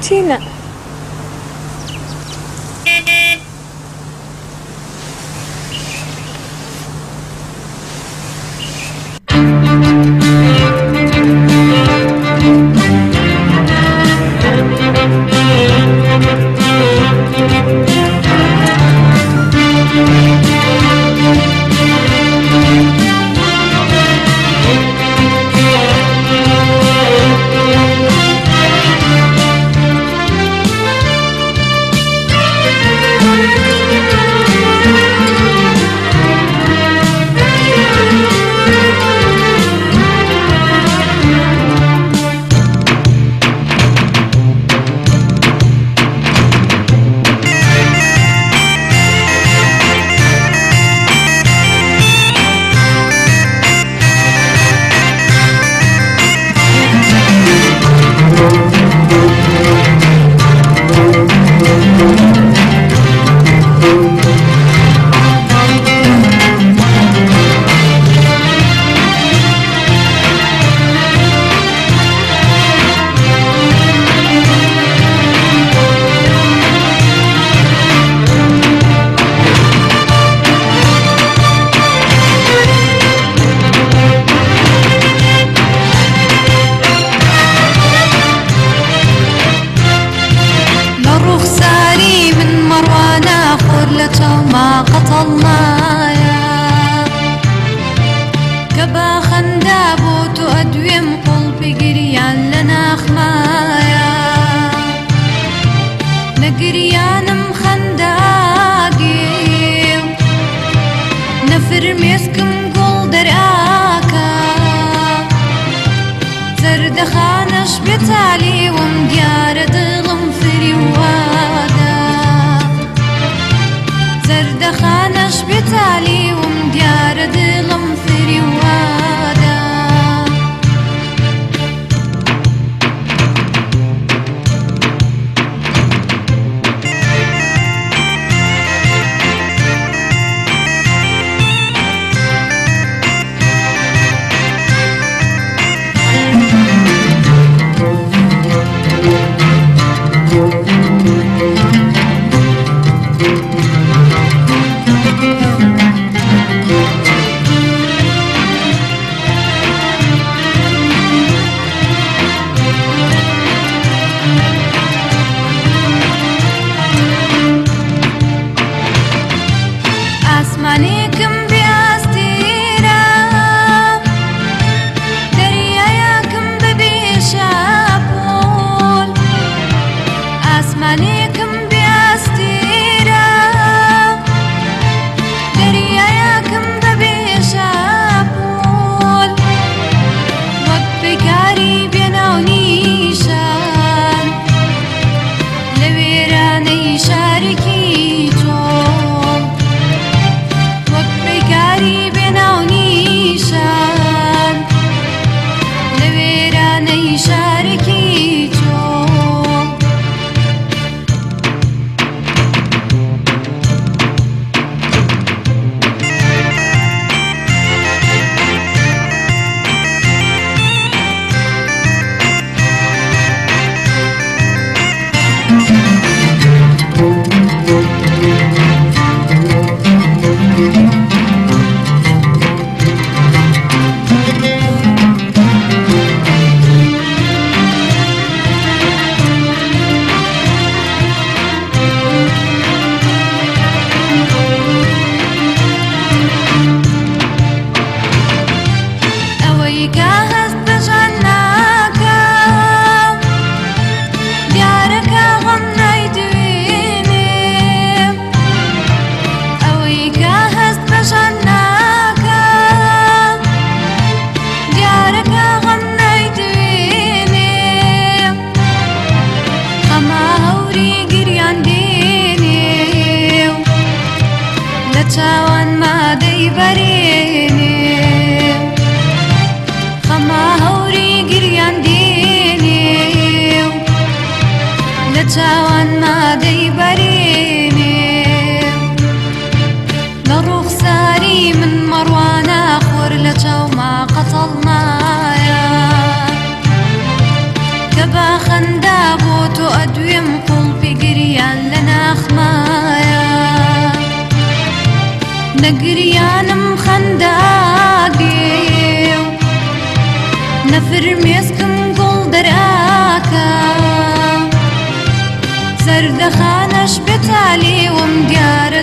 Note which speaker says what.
Speaker 1: 真的。مێسکم گوڵ دەراکە زەردەخانەش بێتالیوم دیارە دڵم نەفرمێسکم گوڵ دەراکە سەردەخانەش بێتالیوم دیارە